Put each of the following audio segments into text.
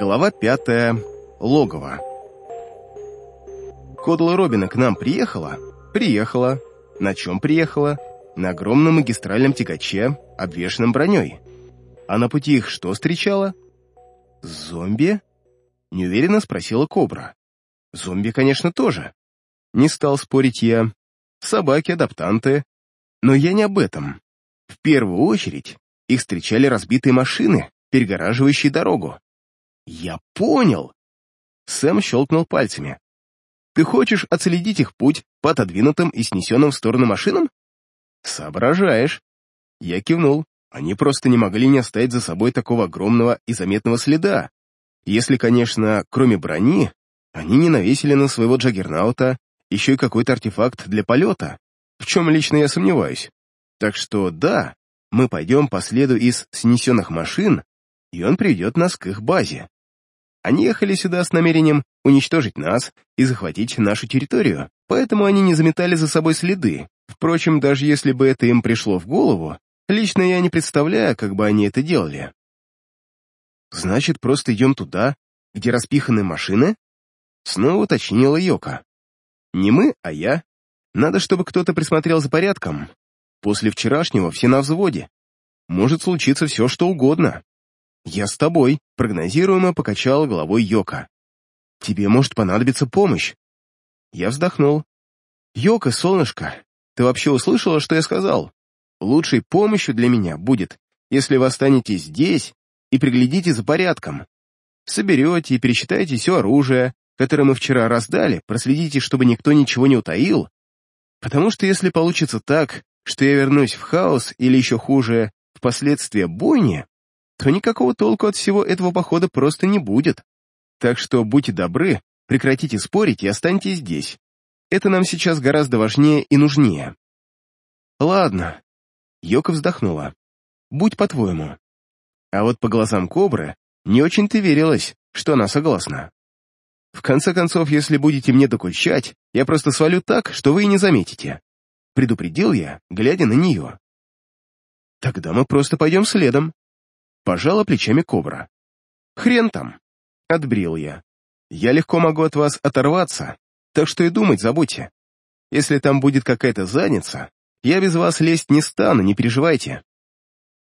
Глава пятая. Логово. Кодла Робина к нам приехала? Приехала. На чем приехала? На огромном магистральном тягаче, обвешанном броней. А на пути их что встречала? Зомби? Неуверенно спросила Кобра. Зомби, конечно, тоже. Не стал спорить я. Собаки, адаптанты. Но я не об этом. В первую очередь их встречали разбитые машины, перегораживающие дорогу. «Я понял!» Сэм щелкнул пальцами. «Ты хочешь отследить их путь по отодвинутым и снесенным в сторону машинам?» «Соображаешь». Я кивнул. Они просто не могли не оставить за собой такого огромного и заметного следа. Если, конечно, кроме брони, они не навесили на своего джаггернаута еще и какой-то артефакт для полета, в чем лично я сомневаюсь. Так что да, мы пойдем по следу из снесенных машин, и он приведет нас к их базе. Они ехали сюда с намерением уничтожить нас и захватить нашу территорию, поэтому они не заметали за собой следы. Впрочем, даже если бы это им пришло в голову, лично я не представляю, как бы они это делали. Значит, просто идем туда, где распиханы машины? Снова уточнила Йока. Не мы, а я. Надо, чтобы кто-то присмотрел за порядком. После вчерашнего все на взводе. Может случиться все, что угодно. «Я с тобой», — прогнозируемо покачала головой Йока. «Тебе может понадобиться помощь». Я вздохнул. «Йока, солнышко, ты вообще услышала, что я сказал? Лучшей помощью для меня будет, если вы останетесь здесь и приглядите за порядком. Соберете и пересчитаете все оружие, которое мы вчера раздали, проследите, чтобы никто ничего не утаил. Потому что если получится так, что я вернусь в хаос или еще хуже, впоследствии бойни, то никакого толку от всего этого похода просто не будет. Так что будьте добры, прекратите спорить и останьтесь здесь. Это нам сейчас гораздо важнее и нужнее. Ладно. Йока вздохнула. Будь по-твоему. А вот по глазам кобры не очень-то верилось, что она согласна. В конце концов, если будете мне докучать, я просто свалю так, что вы и не заметите. Предупредил я, глядя на нее. Тогда мы просто пойдем следом. Пожала плечами кобра. «Хрен там!» — отбрил я. «Я легко могу от вас оторваться, так что и думать забудьте. Если там будет какая-то задница, я без вас лезть не стану, не переживайте».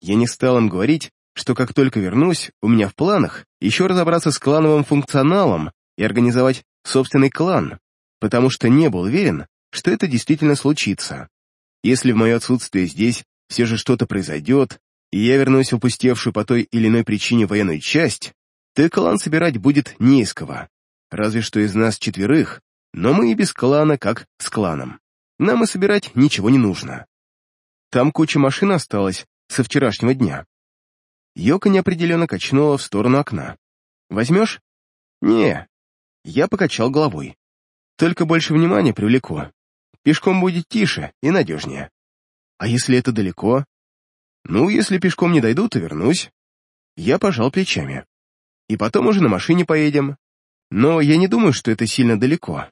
Я не стал им говорить, что как только вернусь, у меня в планах еще разобраться с клановым функционалом и организовать собственный клан, потому что не был уверен, что это действительно случится. Если в мое отсутствие здесь все же что-то произойдет, и я вернусь в опустевшую по той или иной причине военную часть, то клан собирать будет не из кого. Разве что из нас четверых, но мы и без клана, как с кланом. Нам и собирать ничего не нужно. Там куча машин осталась со вчерашнего дня. Йока неопределенно качнула в сторону окна. «Возьмешь?» «Не». Я покачал головой. «Только больше внимания привлеку. Пешком будет тише и надежнее. А если это далеко?» Ну, если пешком не дойду, то вернусь. Я пожал плечами. И потом уже на машине поедем. Но я не думаю, что это сильно далеко.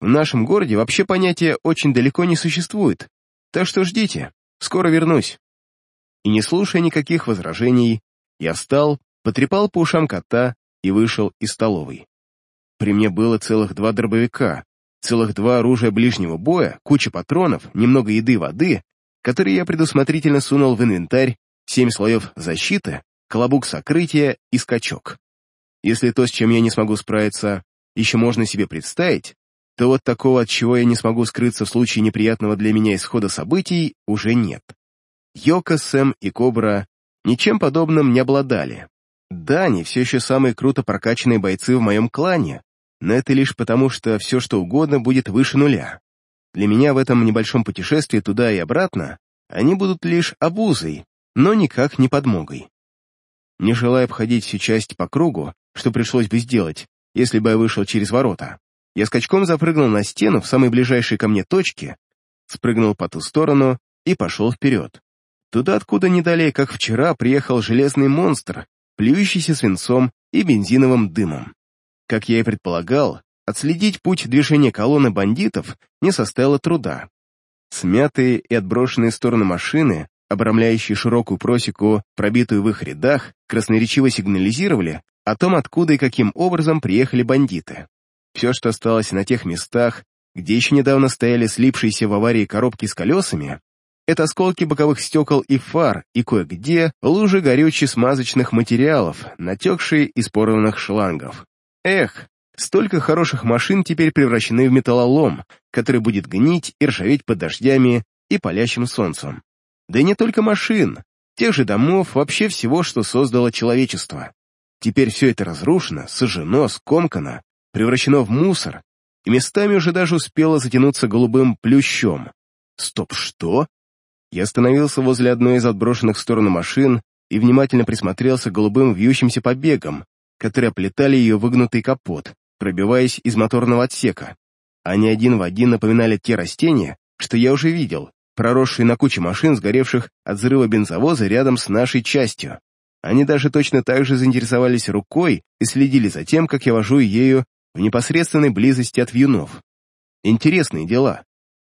В нашем городе вообще понятия «очень далеко» не существует. Так что ждите, скоро вернусь. И не слушая никаких возражений, я встал, потрепал по ушам кота и вышел из столовой. При мне было целых два дробовика, целых два оружия ближнего боя, куча патронов, немного еды воды который я предусмотрительно сунул в инвентарь, семь слоев защиты, колобук сокрытия и скачок. Если то, с чем я не смогу справиться, еще можно себе представить, то вот такого, от чего я не смогу скрыться в случае неприятного для меня исхода событий, уже нет. Йока, Сэм и Кобра ничем подобным не обладали. Да, они все еще самые круто прокачанные бойцы в моем клане, но это лишь потому, что все что угодно будет выше нуля. Для меня в этом небольшом путешествии туда и обратно они будут лишь обузой, но никак не подмогой. Не желая обходить всю часть по кругу, что пришлось бы сделать, если бы я вышел через ворота, я скачком запрыгнул на стену в самой ближайшей ко мне точке, спрыгнул по ту сторону и пошел вперед. Туда, откуда не далее, как вчера, приехал железный монстр, плюющийся свинцом и бензиновым дымом. Как я и предполагал, Отследить путь движения колонны бандитов не составило труда. Смятые и отброшенные в сторону машины обрамляющие широкую просеку, пробитую в их рядах, красноречиво сигнализировали о том, откуда и каким образом приехали бандиты. Все, что осталось на тех местах, где еще недавно стояли слипшиеся в аварии коробки с колесами, это осколки боковых стекол и фар, и кое-где лужи горюче-смазочных материалов, натекшие из порванных шлангов. Эх, столько хороших машин теперь превращены в металлолом, который будет гнить и ржаветь под дождями и палящим солнцем. Да и не только машин, тех же домов, вообще всего, что создало человечество. Теперь все это разрушено, сожжено, скомкано, превращено в мусор, и местами уже даже успело затянуться голубым плющом. Стоп, что? Я остановился возле одной из отброшенных в сторону машин и внимательно присмотрелся к голубым вьющимся побегам, которые оплетали ее выгнутый капот, пробиваясь из моторного отсека. Они один в один напоминали те растения, что я уже видел, проросшие на куче машин, сгоревших от взрыва бензовоза рядом с нашей частью. Они даже точно так же заинтересовались рукой и следили за тем, как я вожу ею в непосредственной близости от вьюнов. Интересные дела.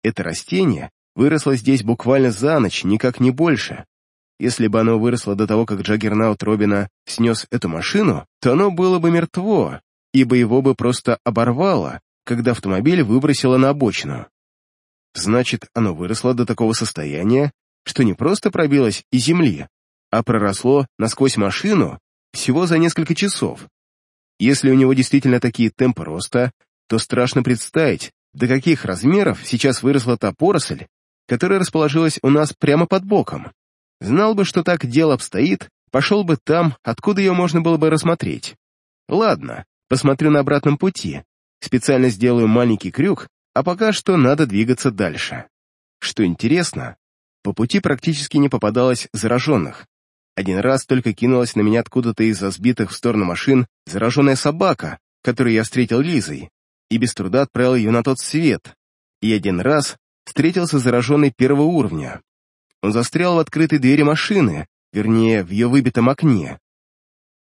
Это растение выросло здесь буквально за ночь, никак не больше. Если бы оно выросло до того, как Джаггернаут Робина снес эту машину, то оно было бы мертво, ибо его бы просто оборвало, когда автомобиль выбросило на обочину. Значит, оно выросло до такого состояния, что не просто пробилось из земли, а проросло насквозь машину всего за несколько часов. Если у него действительно такие темпы роста, то страшно представить, до каких размеров сейчас выросла та поросль, которая расположилась у нас прямо под боком. Знал бы, что так дело обстоит, пошел бы там, откуда ее можно было бы рассмотреть. Ладно, посмотрю на обратном пути, специально сделаю маленький крюк, а пока что надо двигаться дальше. Что интересно, по пути практически не попадалось зараженных. Один раз только кинулась на меня откуда-то из-за сбитых в сторону машин зараженная собака, которую я встретил Лизой, и без труда отправил ее на тот свет. И один раз встретился зараженный первого уровня. Он застрял в открытой двери машины, вернее, в ее выбитом окне.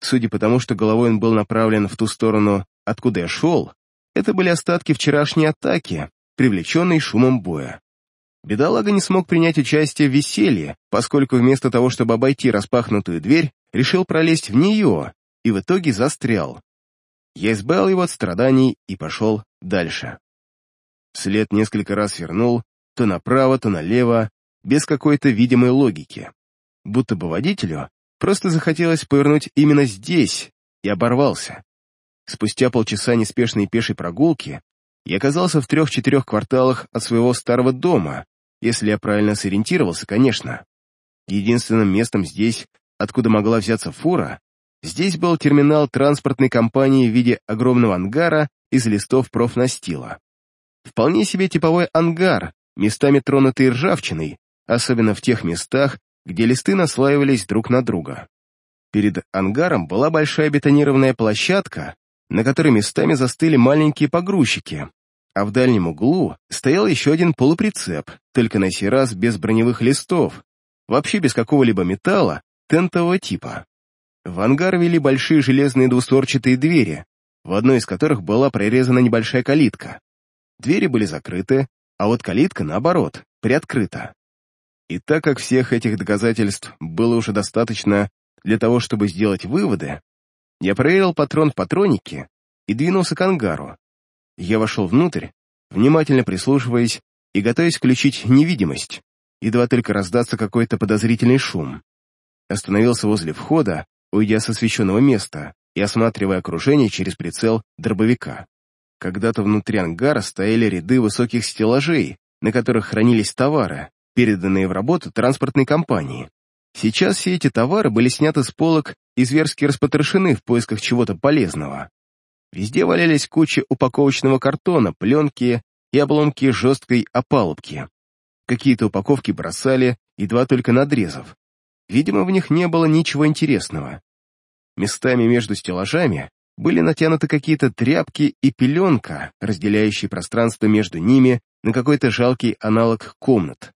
Судя по тому, что головой он был направлен в ту сторону, откуда я шел, это были остатки вчерашней атаки, привлеченной шумом боя. Бедолага не смог принять участие в веселье, поскольку вместо того, чтобы обойти распахнутую дверь, решил пролезть в нее и в итоге застрял. Я избавил его от страданий и пошел дальше. След несколько раз вернул, то направо, то налево, без какой-то видимой логики. Будто бы водителю просто захотелось повернуть именно здесь и оборвался. Спустя полчаса неспешной пешей прогулки я оказался в трех-четырех кварталах от своего старого дома, если я правильно сориентировался, конечно. Единственным местом здесь, откуда могла взяться фура, здесь был терминал транспортной компании в виде огромного ангара из листов профнастила. Вполне себе типовой ангар, местами тронутый ржавчиной, особенно в тех местах, где листы наслаивались друг на друга. Перед ангаром была большая бетонированная площадка, на которой местами застыли маленькие погрузчики, а в дальнем углу стоял еще один полуприцеп, только на сей раз без броневых листов, вообще без какого-либо металла, тентового типа. В ангар вели большие железные двустворчатые двери, в одной из которых была прорезана небольшая калитка. Двери были закрыты, а вот калитка, наоборот, приоткрыта. И так как всех этих доказательств было уже достаточно для того, чтобы сделать выводы, я проверил патрон в патронике и двинулся к ангару. Я вошел внутрь, внимательно прислушиваясь и готовясь включить невидимость, едва только раздастся какой-то подозрительный шум. Остановился возле входа, уйдя с освещенного места и осматривая окружение через прицел дробовика. Когда-то внутри ангара стояли ряды высоких стеллажей, на которых хранились товары, переданные в работу транспортной компании. Сейчас все эти товары были сняты с полок и зверски распотрошены в поисках чего-то полезного. Везде валялись кучи упаковочного картона, пленки и обломки жесткой опалубки. Какие-то упаковки бросали, едва только надрезав. Видимо, в них не было ничего интересного. Местами между стеллажами были натянуты какие-то тряпки и пеленка, разделяющие пространство между ними на какой-то жалкий аналог комнат.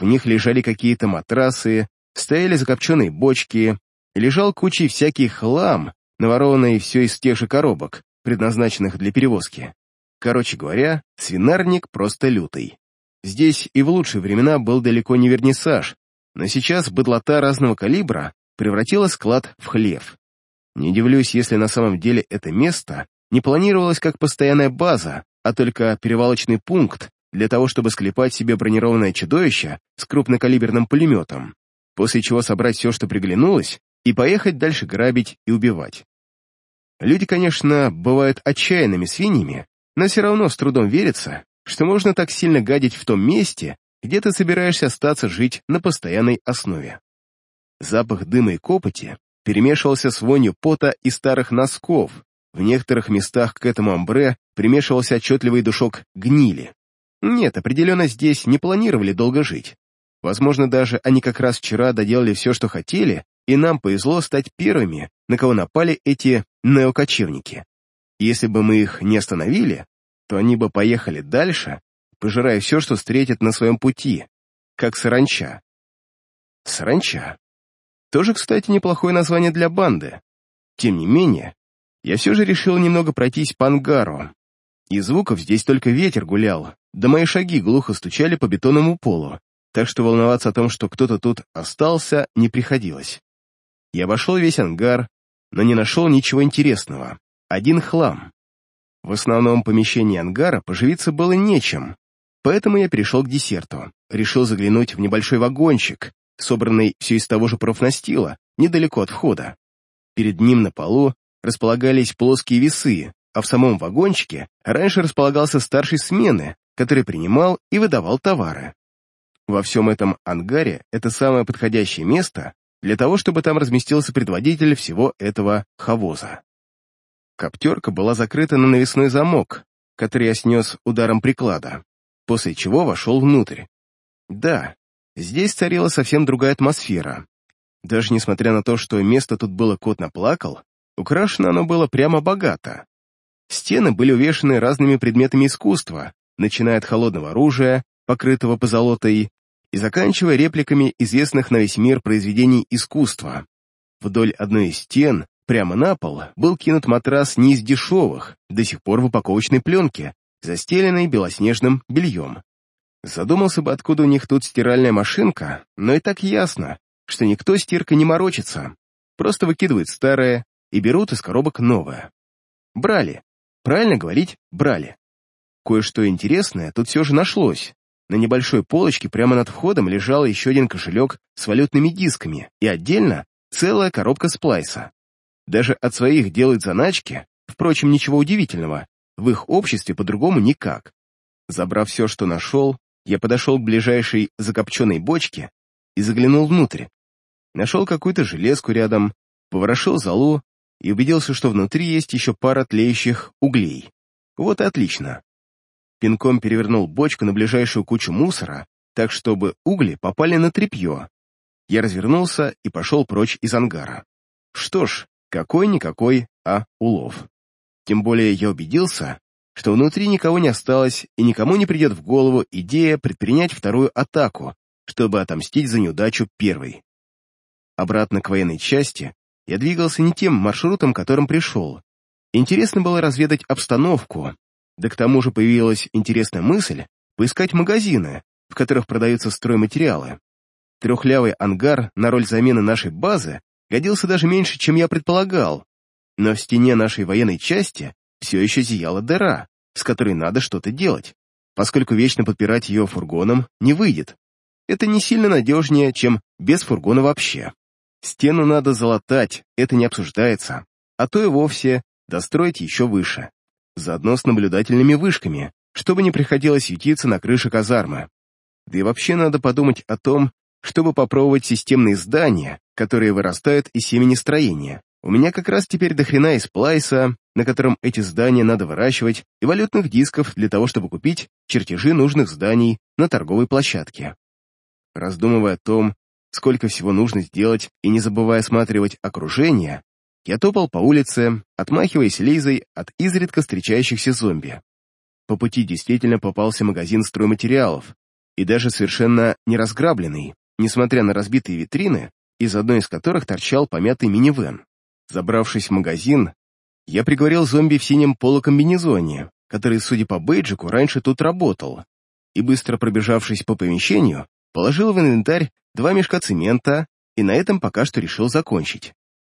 В них лежали какие-то матрасы, стояли закопченные бочки, лежал кучей всякий хлам, наворованный все из тех же коробок, предназначенных для перевозки. Короче говоря, свинарник просто лютый. Здесь и в лучшие времена был далеко не вернисаж, но сейчас быдлота разного калибра превратила склад в хлев. Не удивлюсь, если на самом деле это место не планировалось как постоянная база, а только перевалочный пункт для того, чтобы склепать себе бронированное чудовище с крупнокалиберным пулеметом, после чего собрать все, что приглянулось, и поехать дальше грабить и убивать. Люди, конечно, бывают отчаянными свиньями, но все равно с трудом верится, что можно так сильно гадить в том месте, где ты собираешься остаться жить на постоянной основе. Запах дыма и копоти перемешивался с вонью пота и старых носков, в некоторых местах к этому амбре примешивался отчетливый душок гнили. Нет, определенно здесь не планировали долго жить. Возможно, даже они как раз вчера доделали все, что хотели, и нам повезло стать первыми, на кого напали эти неокочевники. Если бы мы их не остановили, то они бы поехали дальше, пожирая все, что встретят на своем пути, как саранча. Саранча. Тоже, кстати, неплохое название для банды. Тем не менее, я все же решил немного пройтись по ангару. И звуков здесь только ветер гулял, да мои шаги глухо стучали по бетонному полу, так что волноваться о том, что кто-то тут остался, не приходилось. Я обошел весь ангар, но не нашел ничего интересного. Один хлам. В основном помещении ангара поживиться было нечем, поэтому я перешел к десерту. Решил заглянуть в небольшой вагончик, собранный все из того же профнастила, недалеко от входа. Перед ним на полу располагались плоские весы, а в самом вагончике раньше располагался старший смены, который принимал и выдавал товары. Во всем этом ангаре это самое подходящее место для того, чтобы там разместился предводитель всего этого хавоза. Коптерка была закрыта на навесной замок, который я снес ударом приклада, после чего вошел внутрь. Да, здесь царила совсем другая атмосфера. Даже несмотря на то, что место тут было кот наплакал, украшено оно было прямо богато. Стены были увешаны разными предметами искусства, начиная от холодного оружия, покрытого позолотой, и заканчивая репликами известных на весь мир произведений искусства. Вдоль одной из стен, прямо на пол, был кинут матрас не из дешевых, до сих пор в упаковочной пленке, застеленной белоснежным бельем. Задумался бы, откуда у них тут стиральная машинка, но и так ясно, что никто стиркой не морочится, просто выкидывает старое и берут из коробок новое. Брали. Правильно говорить, брали. Кое-что интересное тут все же нашлось. На небольшой полочке прямо над входом лежал еще один кошелек с валютными дисками и отдельно целая коробка сплайса. Даже от своих делают заначки, впрочем, ничего удивительного, в их обществе по-другому никак. Забрав все, что нашел, я подошел к ближайшей закопченной бочке и заглянул внутрь. Нашел какую-то железку рядом, поворошил залу и убедился, что внутри есть еще пара тлеющих углей. Вот и отлично пинком перевернул бочку на ближайшую кучу мусора, так чтобы угли попали на тряпье. Я развернулся и пошел прочь из ангара. Что ж, какой-никакой, а улов. Тем более я убедился, что внутри никого не осталось и никому не придет в голову идея предпринять вторую атаку, чтобы отомстить за неудачу первой. Обратно к военной части я двигался не тем маршрутом, которым пришел. Интересно было разведать обстановку, да к тому же появилась интересная мысль поискать магазины, в которых продаются стройматериалы. Трехлявый ангар на роль замены нашей базы годился даже меньше, чем я предполагал, но в стене нашей военной части все еще зияла дыра, с которой надо что-то делать, поскольку вечно подпирать ее фургоном не выйдет. Это не сильно надежнее, чем без фургона вообще. Стену надо залатать, это не обсуждается, а то и вовсе достроить еще выше заодно с наблюдательными вышками, чтобы не приходилось ютиться на крыше казармы. Да и вообще надо подумать о том, чтобы попробовать системные здания, которые вырастают из семени строения. У меня как раз теперь дохрена из плайса, на котором эти здания надо выращивать, и валютных дисков для того, чтобы купить чертежи нужных зданий на торговой площадке. Раздумывая о том, сколько всего нужно сделать и не забывая осматривать окружение, я топал по улице, отмахиваясь Лизой от изредка встречающихся зомби. По пути действительно попался магазин стройматериалов, и даже совершенно не разграбленный, несмотря на разбитые витрины, из одной из которых торчал помятый минивэн. Забравшись в магазин, я приговорил зомби в синем полукомбинезоне, который, судя по бейджику, раньше тут работал, и, быстро пробежавшись по помещению, положил в инвентарь два мешка цемента, и на этом пока что решил закончить.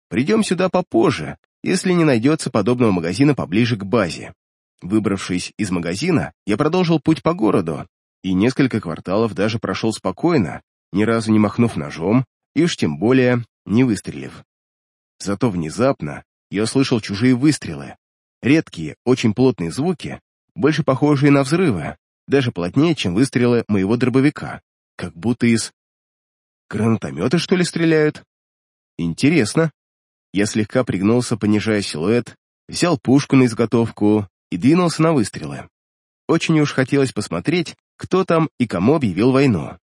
Придем сюда попозже, если не найдется подобного магазина поближе к базе. Выбравшись из магазина, я продолжил путь по городу, и несколько кварталов даже прошел спокойно, ни разу не махнув ножом, и уж тем более не выстрелив. Зато внезапно я услышал чужие выстрелы. Редкие, очень плотные звуки, больше похожие на взрывы, даже плотнее, чем выстрелы моего дробовика, как будто из... Гранатометы, что ли, стреляют? Интересно. Я слегка пригнулся, понижая силуэт, взял пушку на изготовку и двинулся на выстрелы. Очень уж хотелось посмотреть, кто там и кому объявил войну.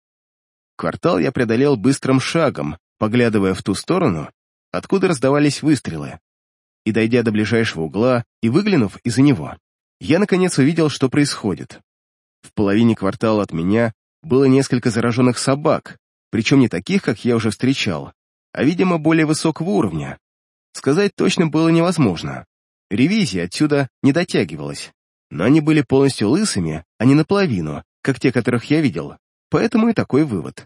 Квартал я преодолел быстрым шагом, поглядывая в ту сторону, откуда раздавались выстрелы. И, дойдя до ближайшего угла и выглянув из-за него, я наконец увидел, что происходит. В половине квартала от меня было несколько зараженных собак, причем не таких, как я уже встречал, а, видимо, более высокого уровня. Сказать точно было невозможно. Ревизия отсюда не дотягивалась, но они были полностью лысыми, а не наполовину, как те, которых я видел, поэтому и такой вывод.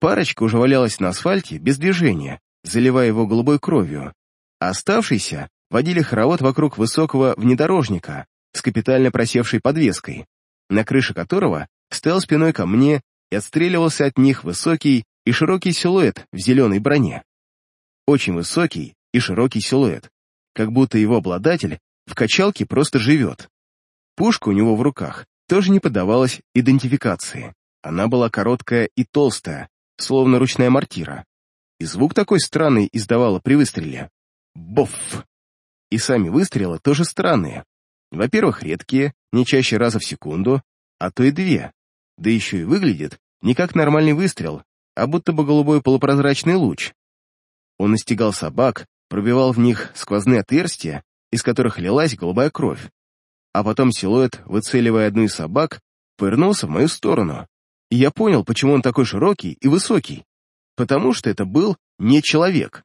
Парочка уже валялась на асфальте без движения, заливая его голубой кровью, а оставшиеся водили хоровод вокруг высокого внедорожника с капитально просевшей подвеской, на крыше которого стоял спиной ко мне и отстреливался от них высокий и широкий силуэт в зеленой броне. Очень высокий и широкий силуэт, как будто его обладатель в качалке просто живет. Пушка у него в руках тоже не поддавалась идентификации. Она была короткая и толстая, словно ручная мортира. И звук такой странный издавала при выстреле. Боф! И сами выстрелы тоже странные. Во-первых, редкие, не чаще раза в секунду, а то и две. Да еще и выглядит не как нормальный выстрел, а будто бы голубой полупрозрачный луч. Он настигал собак, пробивал в них сквозные отверстия, из которых лилась голубая кровь. А потом силуэт, выцеливая одну из собак, повернулся в мою сторону. И я понял, почему он такой широкий и высокий. Потому что это был не человек.